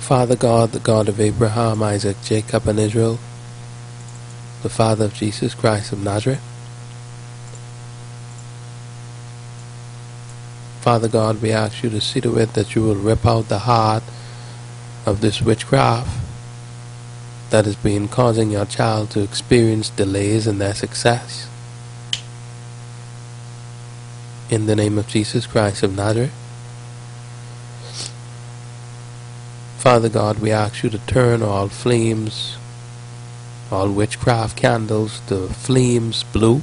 Father God, the God of Abraham, Isaac, Jacob, and Israel, the Father of Jesus Christ of Nazareth. Father God, we ask you to see to it that you will rip out the heart of this witchcraft that has been causing your child to experience delays in their success. In the name of Jesus Christ of Nazareth. Father God, we ask you to turn all flames, all witchcraft candles to flames blue,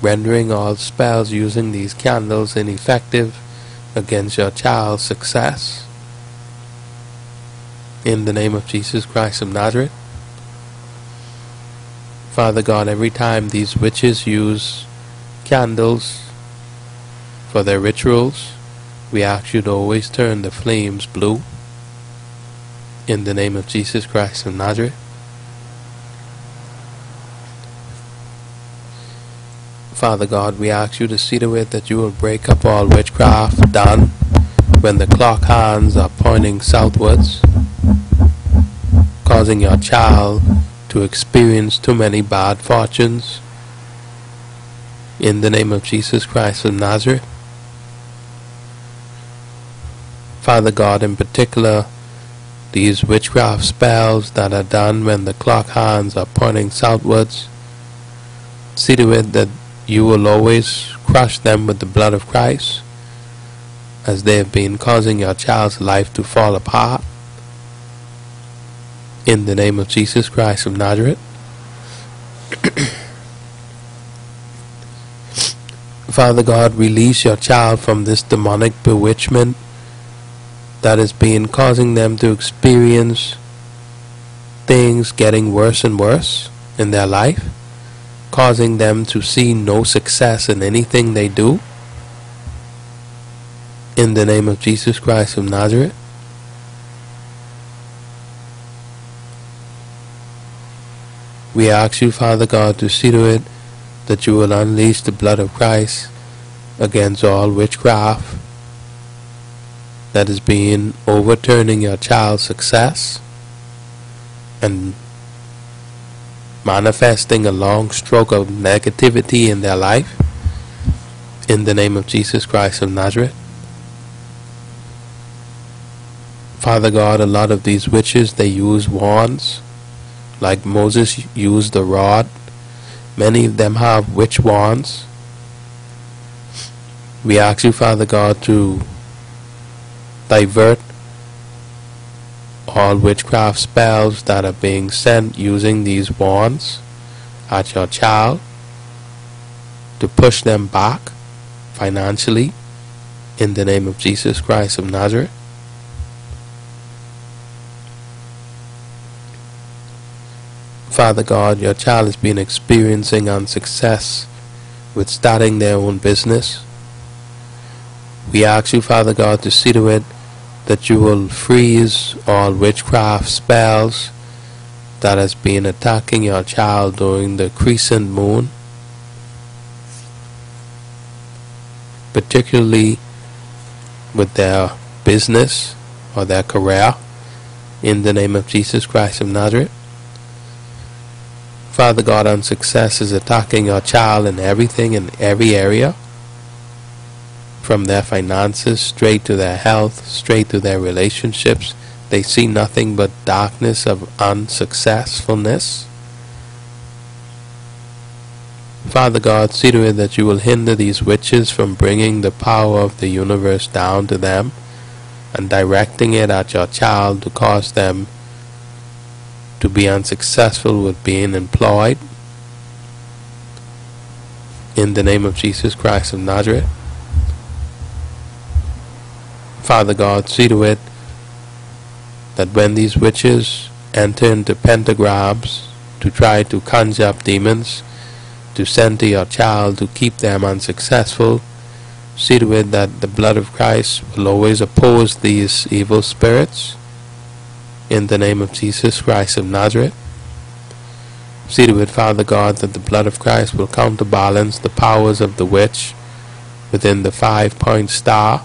rendering all spells using these candles ineffective against your child's success. In the name of Jesus Christ of Nazareth. Father God, every time these witches use candles for their rituals, we ask you to always turn the flames blue. In the name of Jesus Christ of Nazareth. Father God, we ask you to see to it that you will break up all witchcraft done when the clock hands are pointing southwards, causing your child to experience too many bad fortunes. In the name of Jesus Christ of Nazareth. Father God, in particular, these witchcraft spells that are done when the clock hands are pointing southwards, see to it that you will always crush them with the blood of Christ, as they have been causing your child's life to fall apart. In the name of Jesus Christ of Nazareth. Father God, release your child from this demonic bewitchment that has been causing them to experience things getting worse and worse in their life, causing them to see no success in anything they do. In the name of Jesus Christ of Nazareth. We ask you, Father God, to see to it that you will unleash the blood of Christ against all witchcraft that has been overturning your child's success and manifesting a long stroke of negativity in their life in the name of Jesus Christ of Nazareth. Father God, a lot of these witches, they use wands, like Moses used the rod. Many of them have witch wands. We ask you, Father God, to divert all witchcraft spells that are being sent using these wands at your child to push them back financially in the name of Jesus Christ of Nazareth. Father God, your child has been experiencing unsuccess with starting their own business. We ask you, Father God, to see to it that you will freeze all witchcraft spells that has been attacking your child during the crescent moon, particularly with their business or their career, in the name of Jesus Christ of Nazareth. Father God, unsuccess is attacking your child in everything in every area from their finances straight to their health, straight to their relationships. They see nothing but darkness of unsuccessfulness. Father God, see to it that you will hinder these witches from bringing the power of the universe down to them and directing it at your child to cause them to be unsuccessful with being employed. In the name of Jesus Christ of Nazareth. Father God, see to it that when these witches enter into pentagrams to try to conjure up demons to send to your child to keep them unsuccessful, see to it that the blood of Christ will always oppose these evil spirits in the name of Jesus Christ of Nazareth. See to it, Father God, that the blood of Christ will counterbalance the powers of the witch within the five-point star